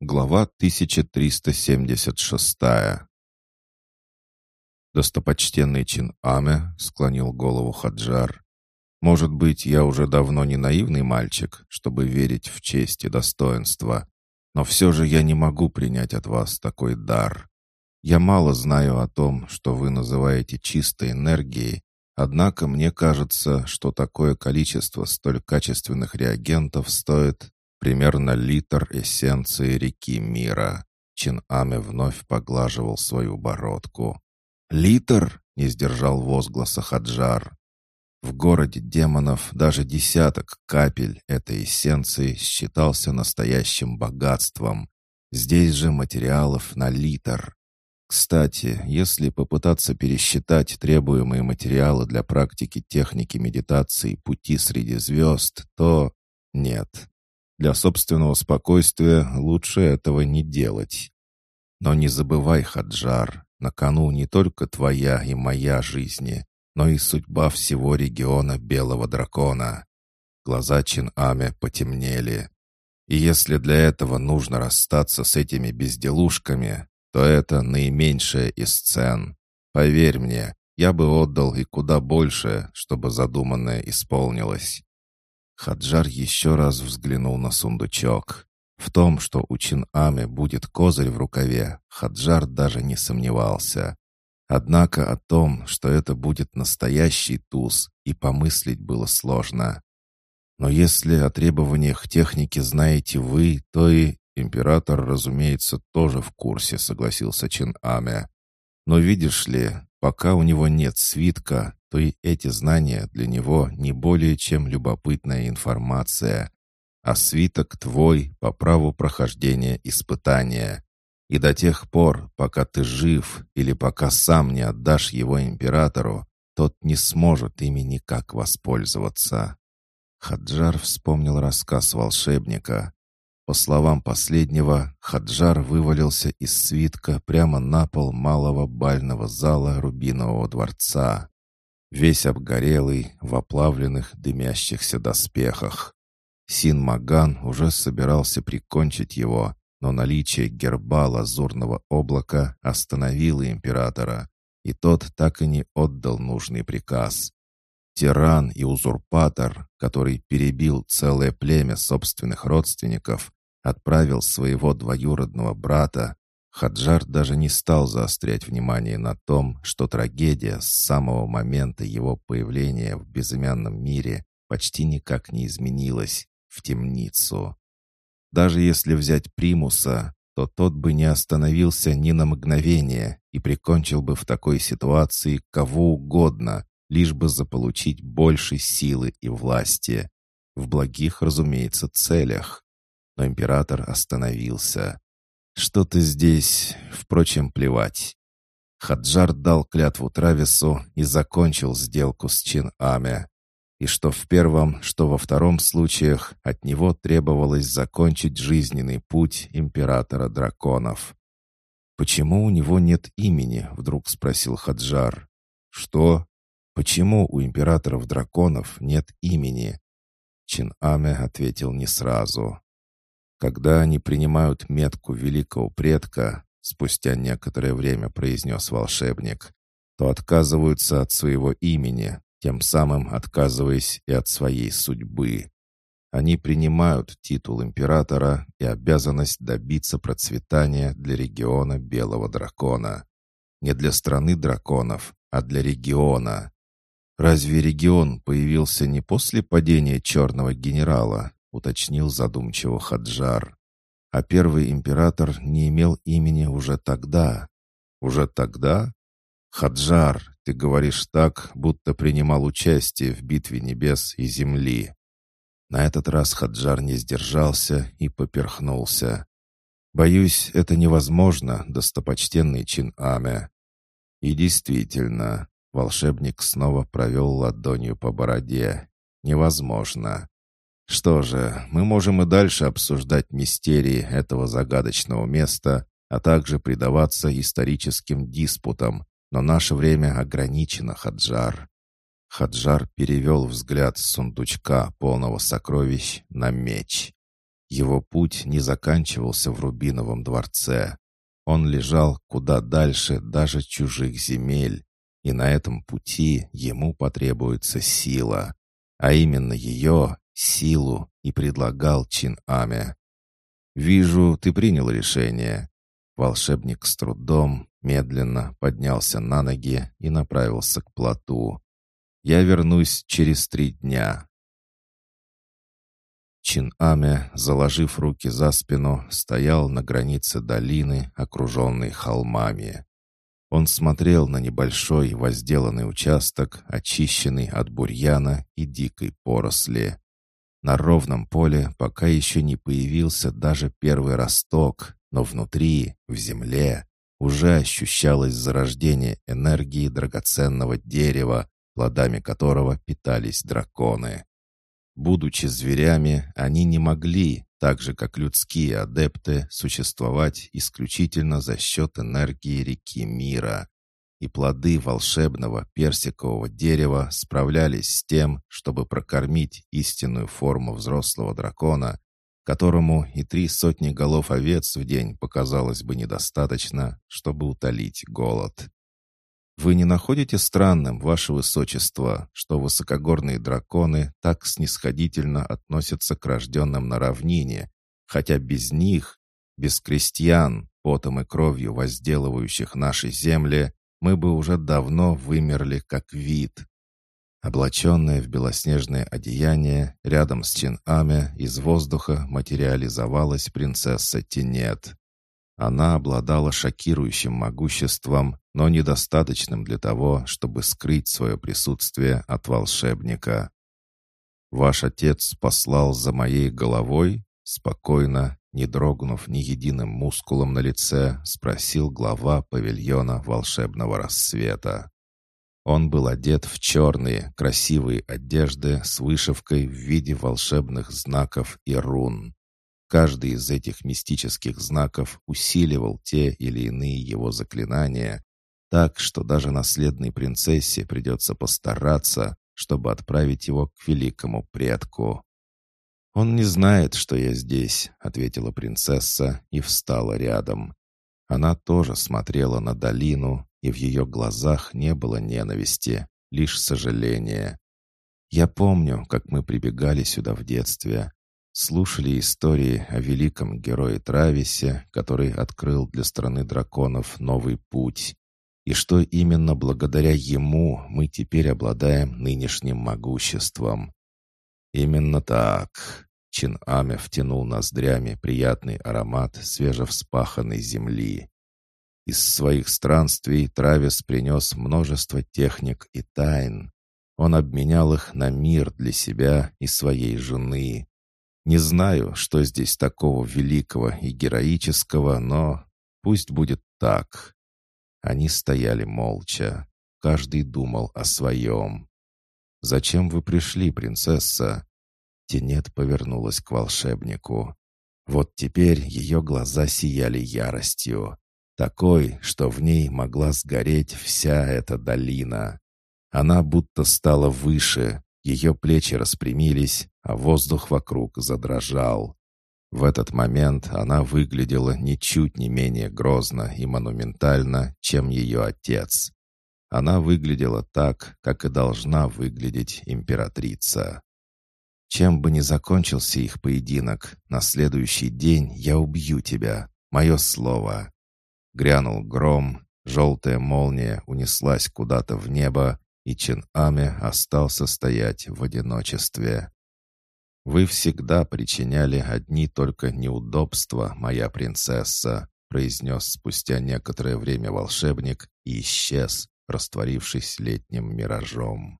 Глава 1376 Достопочтенный Чин Аме склонил голову Хаджар. «Может быть, я уже давно не наивный мальчик, чтобы верить в честь и достоинство, но все же я не могу принять от вас такой дар. Я мало знаю о том, что вы называете чистой энергией, однако мне кажется, что такое количество столь качественных реагентов стоит Примерно литр эссенции реки мира. Чин Аме вновь поглаживал свою бородку. «Литр?» — не сдержал возгласа Хаджар. В городе демонов даже десяток капель этой эссенции считался настоящим богатством. Здесь же материалов на литр. Кстати, если попытаться пересчитать требуемые материалы для практики техники медитации пути среди звезд, то нет, для собственного спокойствия лучше этого не делать. Но не забывай, Хаджар, на кону не только твоя и моя жизни, но и судьба всего региона Белого Дракона. Глаза Чин-Аме потемнели. И если для этого нужно расстаться с этими безделушками, то это наименьшая из цен. Поверь мне, я бы отдал и куда больше, чтобы задуманное исполнилось. Хаджар еще раз взглянул на сундучок. В том, что у Чин-Аме будет козырь в рукаве, Хаджар даже не сомневался. Однако о том, что это будет настоящий туз, и помыслить было сложно. Но если о требованиях техники знаете вы, то и император, разумеется, тоже в курсе, согласился Чин-Аме. Но видишь ли, пока у него нет свитка, то и эти знания для него не более чем любопытная информация. А свиток твой по праву прохождения испытания. И до тех пор, пока ты жив или пока сам не отдашь его императору, тот не сможет ими никак воспользоваться. Хаджар вспомнил рассказ волшебника. По словам последнего, Хаджар вывалился из свитка прямо на пол малого бального зала Рубинового дворца весь обгорелый, в оплавленных дымящихся доспехах. Син Маган уже собирался прикончить его, но наличие герба лазурного облака остановило императора, и тот так и не отдал нужный приказ. Тиран и узурпатор, который перебил целое племя собственных родственников, отправил своего двоюродного брата Хаджар даже не стал заострять внимание на том, что трагедия с самого момента его появления в безымянном мире почти никак не изменилась в темницу. Даже если взять Примуса, то тот бы не остановился ни на мгновение и прикончил бы в такой ситуации кого угодно, лишь бы заполучить больше силы и власти. В благих, разумеется, целях. Но император остановился. Что-то здесь, впрочем, плевать. Хаджар дал клятву Травису и закончил сделку с Чин-Аме. И что в первом, что во втором случаях от него требовалось закончить жизненный путь императора драконов. «Почему у него нет имени?» — вдруг спросил Хаджар. «Что? Почему у императоров драконов нет имени?» Чин-Аме ответил не сразу. Когда они принимают метку великого предка, спустя некоторое время произнес волшебник, то отказываются от своего имени, тем самым отказываясь и от своей судьбы. Они принимают титул императора и обязанность добиться процветания для региона Белого Дракона. Не для страны драконов, а для региона. Разве регион появился не после падения Черного Генерала, — уточнил задумчиво Хаджар. «А первый император не имел имени уже тогда». «Уже тогда?» «Хаджар, ты говоришь так, будто принимал участие в битве небес и земли». На этот раз Хаджар не сдержался и поперхнулся. «Боюсь, это невозможно, достопочтенный чин Аме». И действительно, волшебник снова провел ладонью по бороде. «Невозможно. Что же, мы можем и дальше обсуждать мистерии этого загадочного места, а также предаваться историческим диспутам, но наше время ограничено, Хаджар. Хаджар перевел взгляд с сундучка, полного сокровищ, на меч. Его путь не заканчивался в Рубиновом дворце. Он лежал куда дальше даже чужих земель, и на этом пути ему потребуется сила, а именно ее, силу, и предлагал Чин Аме. «Вижу, ты принял решение». Волшебник с трудом, медленно поднялся на ноги и направился к плоту. «Я вернусь через три дня». Чин Аме, заложив руки за спину, стоял на границе долины, окруженной холмами. Он смотрел на небольшой возделанный участок, очищенный от бурьяна и дикой поросли. На ровном поле пока еще не появился даже первый росток, но внутри, в земле, уже ощущалось зарождение энергии драгоценного дерева, плодами которого питались драконы. Будучи зверями, они не могли, так же как людские адепты, существовать исключительно за счет энергии реки мира. И плоды волшебного персикового дерева справлялись с тем, чтобы прокормить истинную форму взрослого дракона, которому и три сотни голов овец в день показалось бы недостаточно, чтобы утолить голод. Вы не находите странным, ваше высочество, что высокогорные драконы так снисходительно относятся к рожденным на равнине, хотя без них, без крестьян, потом и кровью возделывающих наши земли, мы бы уже давно вымерли как вид. Облаченная в белоснежное одеяние, рядом с Чин-Аме из воздуха материализовалась принцесса Тинет. Она обладала шокирующим могуществом, но недостаточным для того, чтобы скрыть свое присутствие от волшебника. «Ваш отец послал за моей головой?» Спокойно, не дрогнув ни единым мускулом на лице, спросил глава павильона волшебного рассвета. Он был одет в черные, красивые одежды с вышивкой в виде волшебных знаков и рун. Каждый из этих мистических знаков усиливал те или иные его заклинания, так что даже наследной принцессе придется постараться, чтобы отправить его к великому предку. «Он не знает, что я здесь», — ответила принцесса и встала рядом. Она тоже смотрела на долину, и в ее глазах не было ненависти, лишь сожаление. «Я помню, как мы прибегали сюда в детстве слушали истории о великом герое Трависе, который открыл для страны драконов новый путь, и что именно благодаря ему мы теперь обладаем нынешним могуществом. Именно так. Чин Аме втянул ноздрями приятный аромат свежевспаханной земли. Из своих странствий Травис принес множество техник и тайн. Он обменял их на мир для себя и своей жены, не знаю, что здесь такого великого и героического, но пусть будет так. Они стояли молча. Каждый думал о своем. «Зачем вы пришли, принцесса?» Тенет повернулась к волшебнику. Вот теперь ее глаза сияли яростью. Такой, что в ней могла сгореть вся эта долина. Она будто стала выше, ее плечи распрямились, а воздух вокруг задрожал. В этот момент она выглядела ничуть не менее грозно и монументально, чем ее отец. Она выглядела так, как и должна выглядеть императрица. Чем бы ни закончился их поединок, на следующий день я убью тебя. Мое слово. Грянул гром, желтая молния унеслась куда-то в небо, и Чин Аме остался стоять в одиночестве. «Вы всегда причиняли одни только неудобства, моя принцесса», произнес спустя некоторое время волшебник и исчез, растворившись летним миражом.